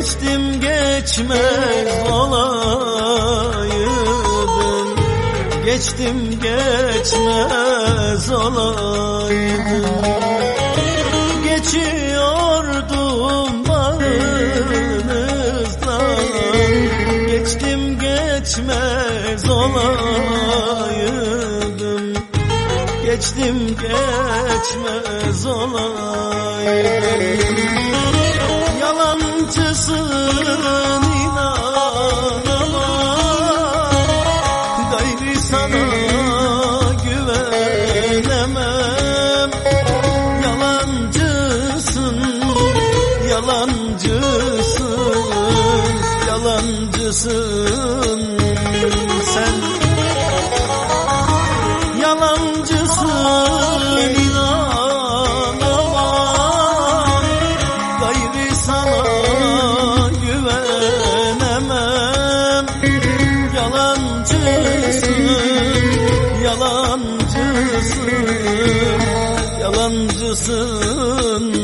Geçtim geçmez olaydım. Geçtim geçmez olaydım. Geçiyordum bağınızdan Geçtim geçmez olaydım. Geçtim geçmez olaydım Yalancısın inanamam Gayri sana güvenemem. Yalancısın, yalancısın, yalancısın sen. Yalancısın yalancısın. Yalancısın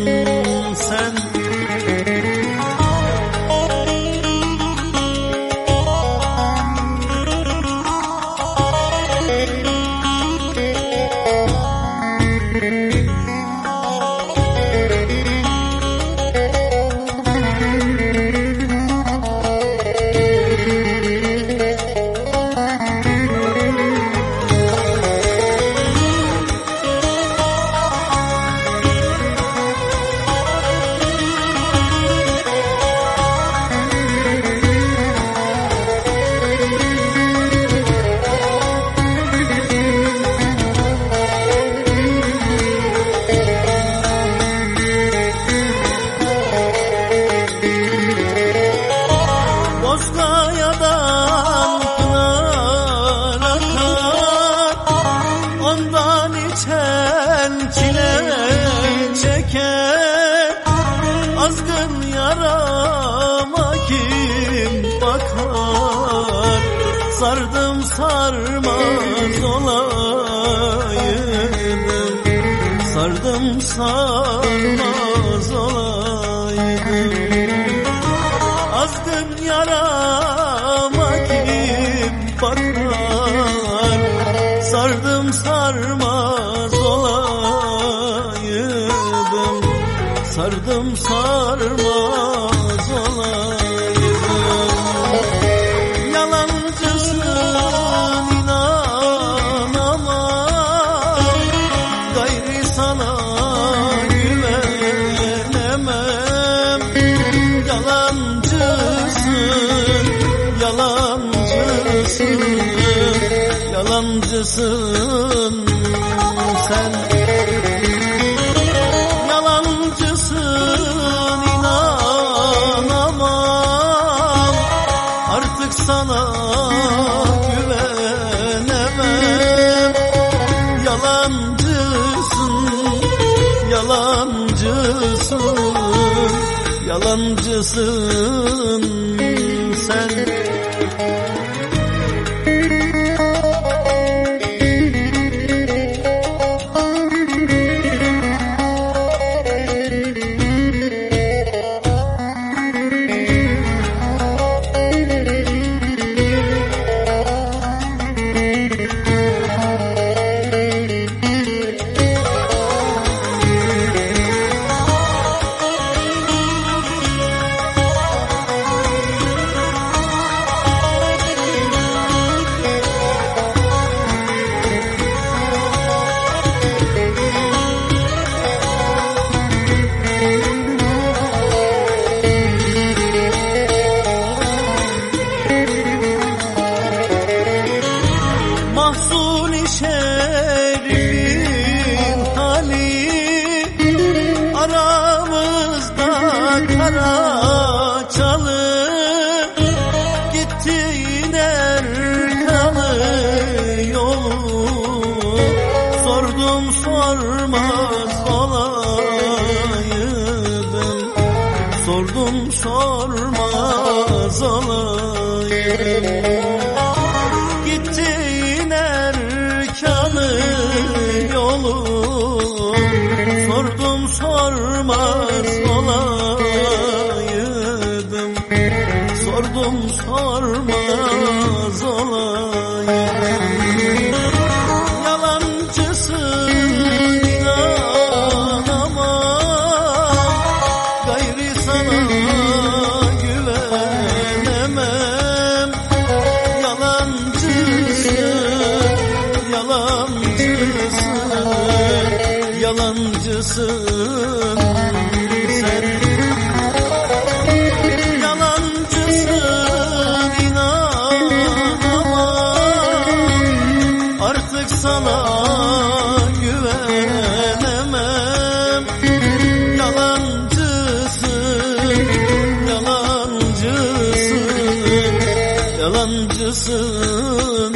Sardım sarmaz olaydım Sardım sarmaz olaydım Azgın yarama kim bakar. Sardım sarmaz olaydım Sardım sarmaz yalancısın sen. Yalancısın inanamam Artık sana güvenemem. Yalancısın, yalancısın Yalancısın sen kara çalı Gittiğin erkanı yolu. Sordum sormaz olaydım. Sordum sormaz olaydım. Gittiğin erkanı yolu. Sordum sormaz olaydım Yalancısın. Sen Yalancısın inanamam. Artık sana güvenemem. Yalancısın, yalancısın Yalancısın